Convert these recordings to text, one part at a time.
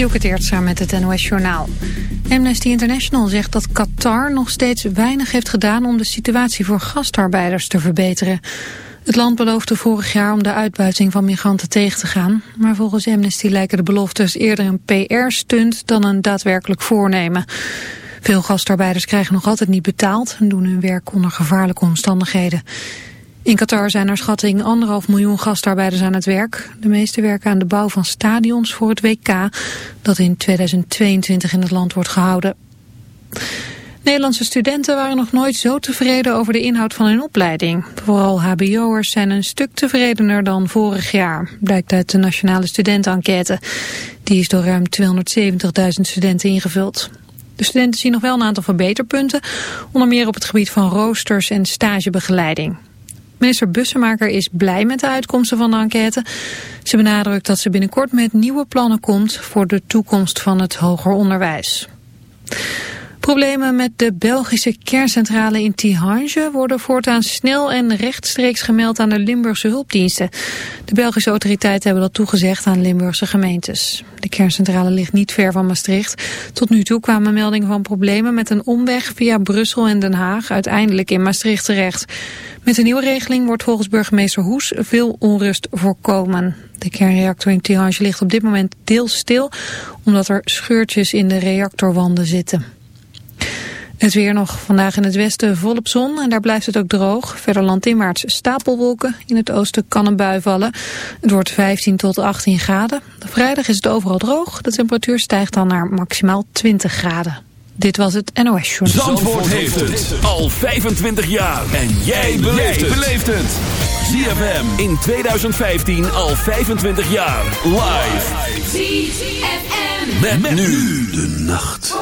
Dielke Teertstra met het NOS Journaal. Amnesty International zegt dat Qatar nog steeds weinig heeft gedaan... om de situatie voor gastarbeiders te verbeteren. Het land beloofde vorig jaar om de uitbuiting van migranten tegen te gaan. Maar volgens Amnesty lijken de beloftes eerder een PR-stunt dan een daadwerkelijk voornemen. Veel gastarbeiders krijgen nog altijd niet betaald... en doen hun werk onder gevaarlijke omstandigheden. In Qatar zijn naar schatting anderhalf miljoen gastarbeiders aan het werk. De meeste werken aan de bouw van stadions voor het WK... dat in 2022 in het land wordt gehouden. Nederlandse studenten waren nog nooit zo tevreden over de inhoud van hun opleiding. Vooral hbo'ers zijn een stuk tevredener dan vorig jaar, blijkt uit de Nationale Studentenenquête. Die is door ruim 270.000 studenten ingevuld. De studenten zien nog wel een aantal verbeterpunten, onder meer op het gebied van roosters en stagebegeleiding. Minister Bussemaker is blij met de uitkomsten van de enquête. Ze benadrukt dat ze binnenkort met nieuwe plannen komt voor de toekomst van het hoger onderwijs. Problemen met de Belgische kerncentrale in Tihange worden voortaan snel en rechtstreeks gemeld aan de Limburgse hulpdiensten. De Belgische autoriteiten hebben dat toegezegd aan Limburgse gemeentes. De kerncentrale ligt niet ver van Maastricht. Tot nu toe kwamen meldingen van problemen met een omweg via Brussel en Den Haag uiteindelijk in Maastricht terecht. Met de nieuwe regeling wordt volgens burgemeester Hoes veel onrust voorkomen. De kernreactor in Tihange ligt op dit moment deels stil omdat er scheurtjes in de reactorwanden zitten. Het weer nog vandaag in het westen volop zon en daar blijft het ook droog. Verder landinwaarts stapelwolken. In het oosten kan een bui vallen. Het wordt 15 tot 18 graden. Vrijdag is het overal droog. De temperatuur stijgt dan naar maximaal 20 graden. Dit was het NOS Journal. Zandvoort, heeft het al 25 jaar. En jij beleeft het. ZFM in 2015 al 25 jaar. Live. ZFM. met nu de nacht.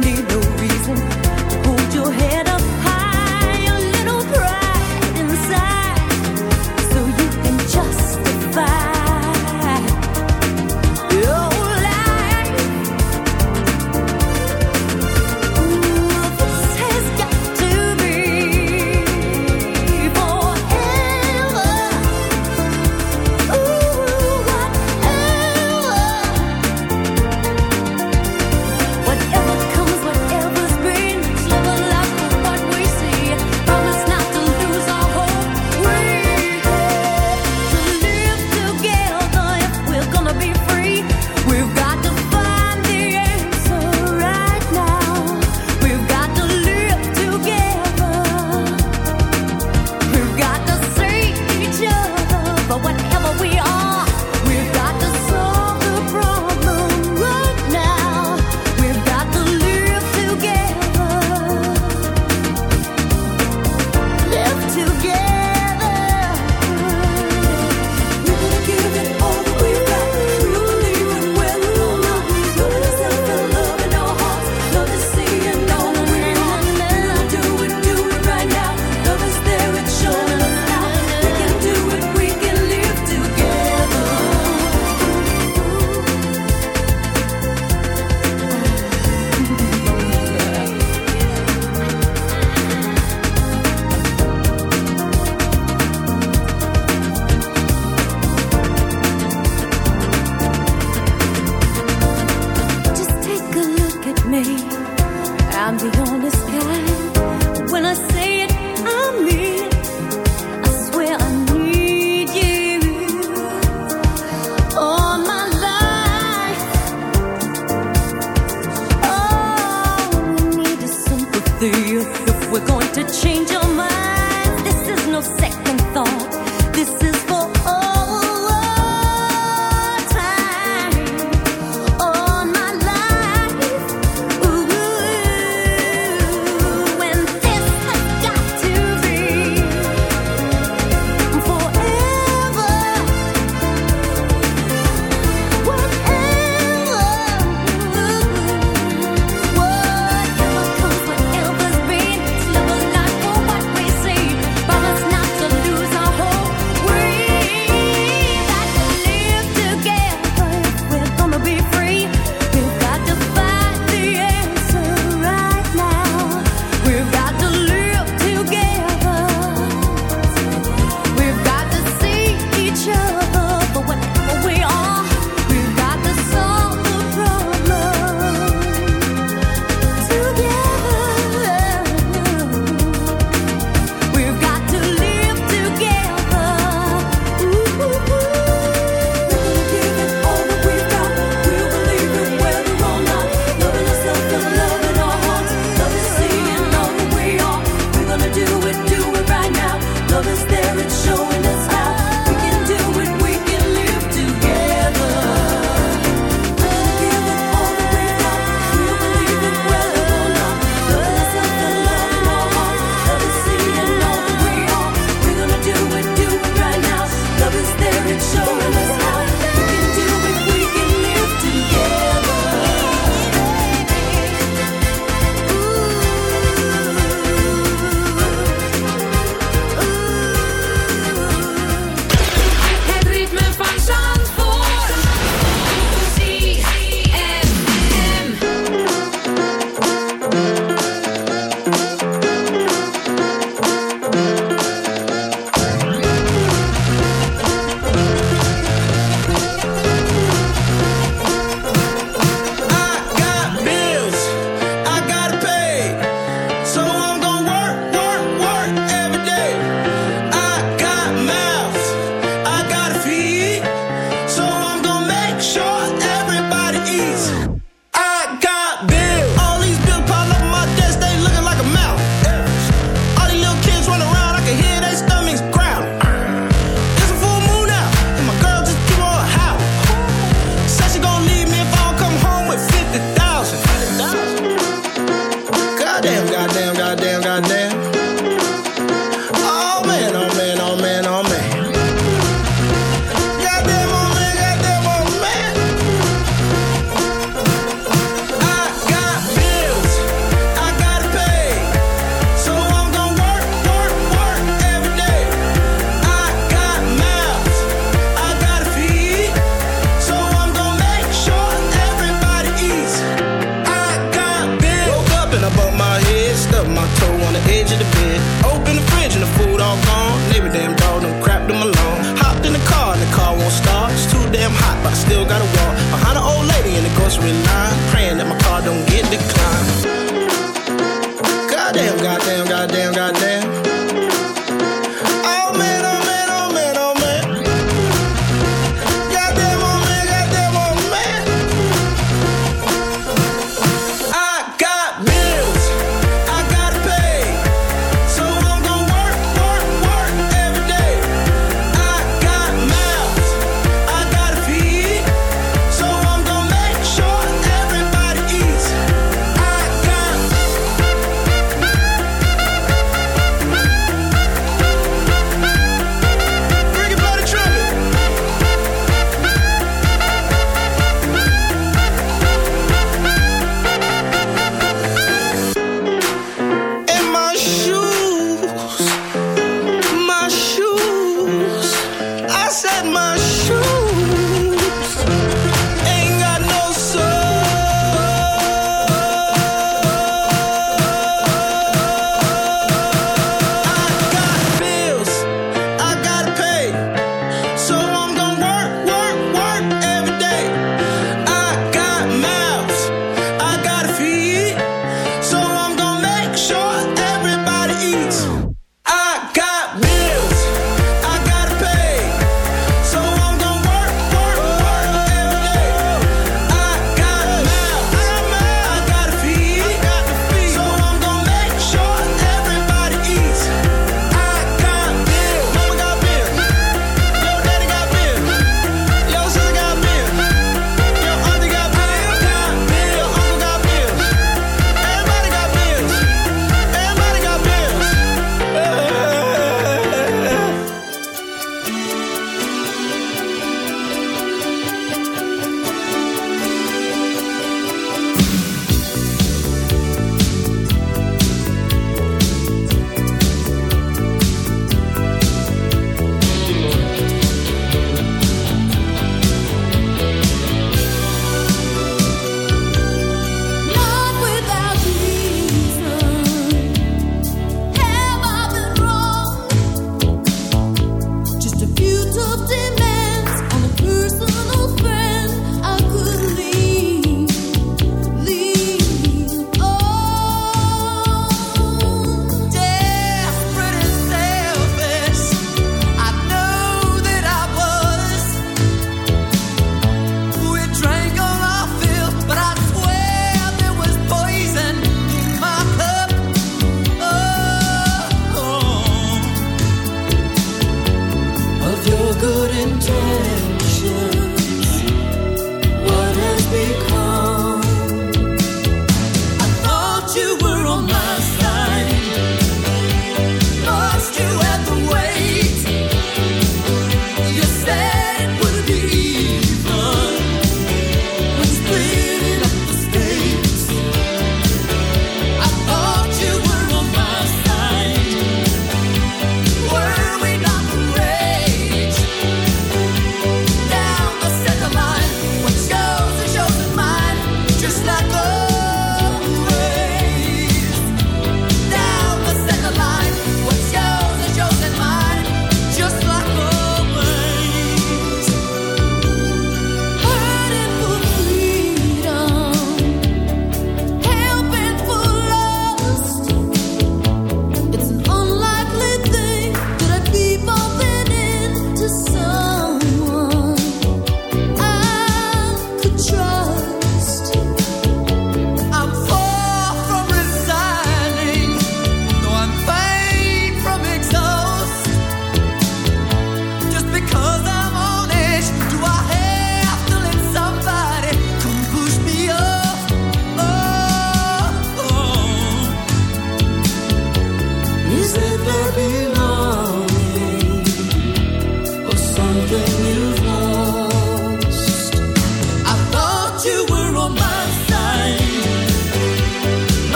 你留。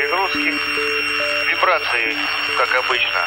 перегрузки. Вибрации, как обычно.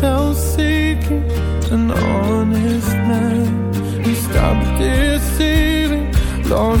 Self-seeking, an honest man, and stopped deceiving, Lord,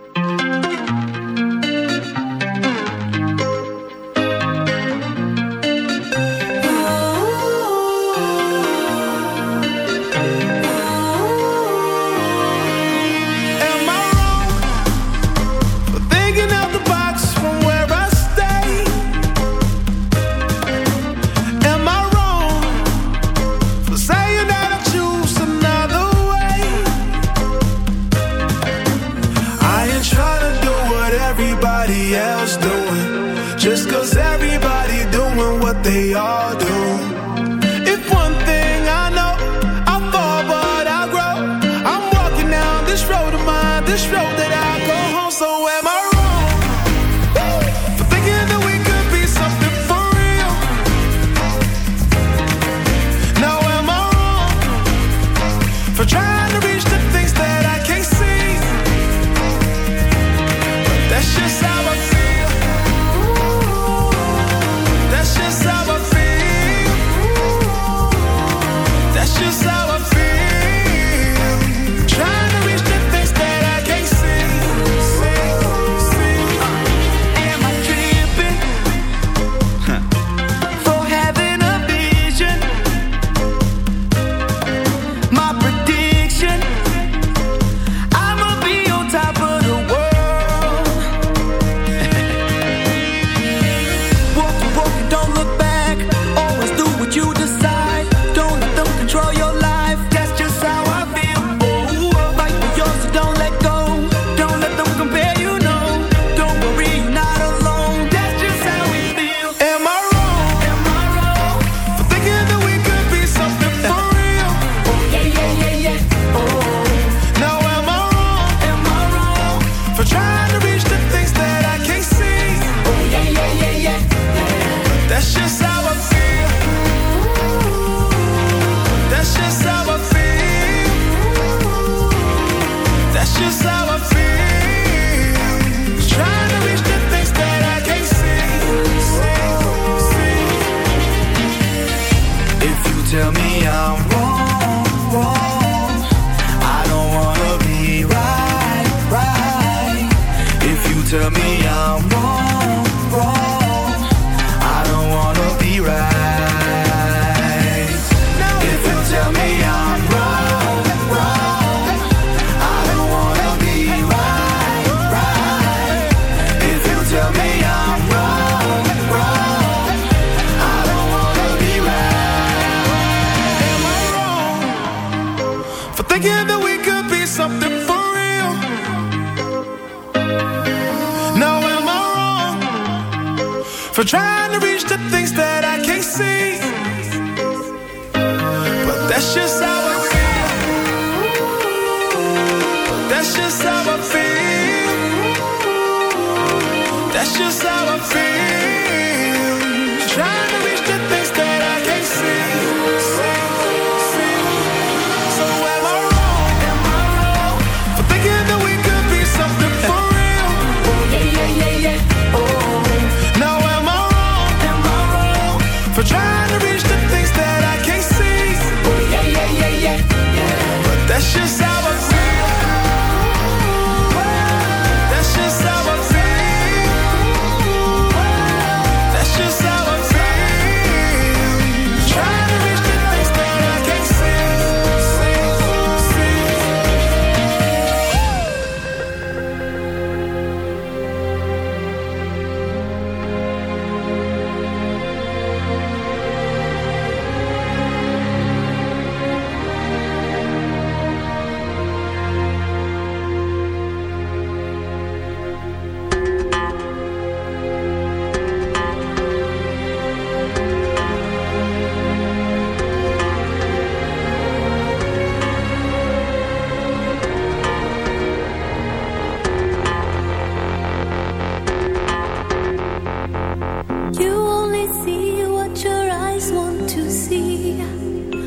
see.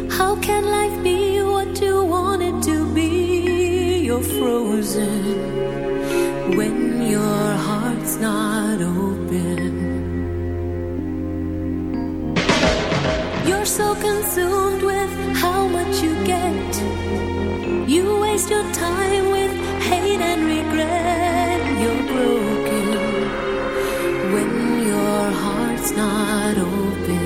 How can life be what you wanted to be? You're frozen when your heart's not open. You're so consumed with how much you get. You waste your time with hate and regret. You're broken when your heart's not open.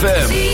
ZFM.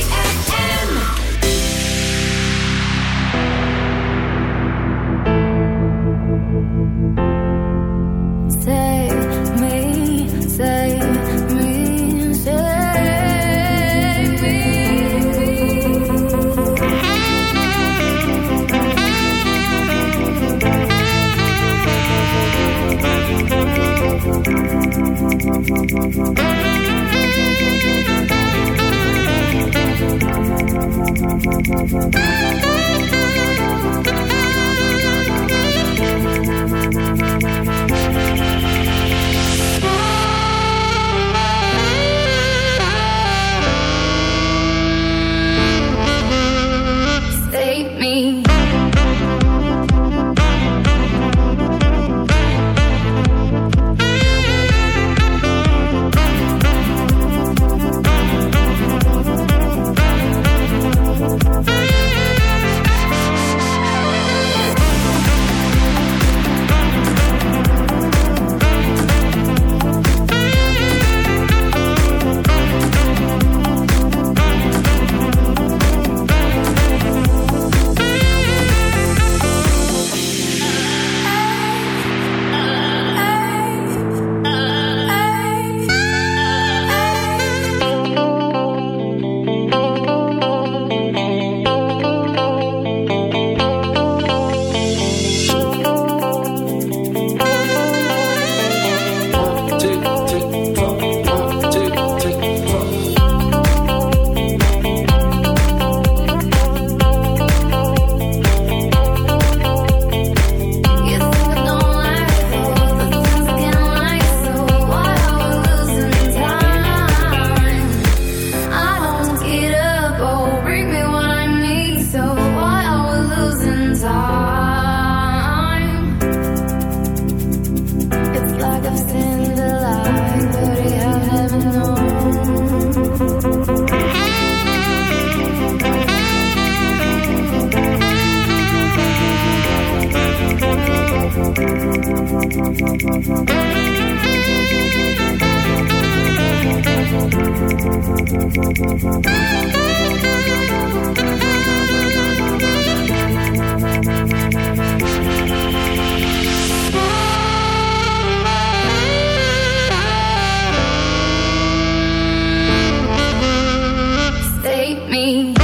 Me.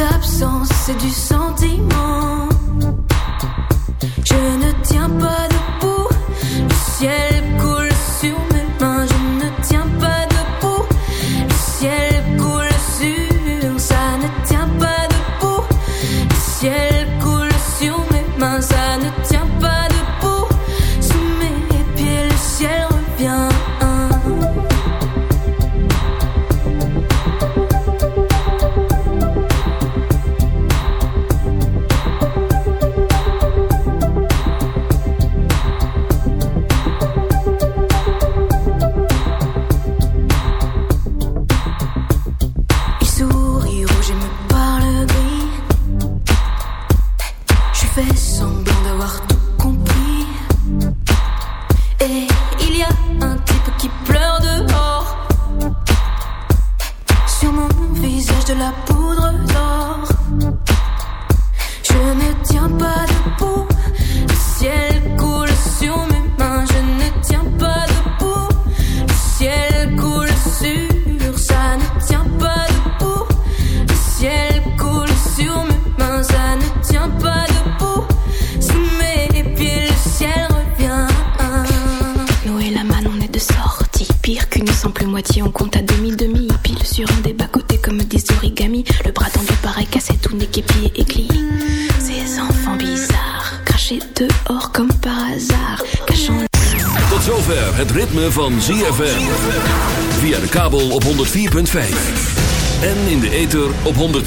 absences, c'est du sentiment.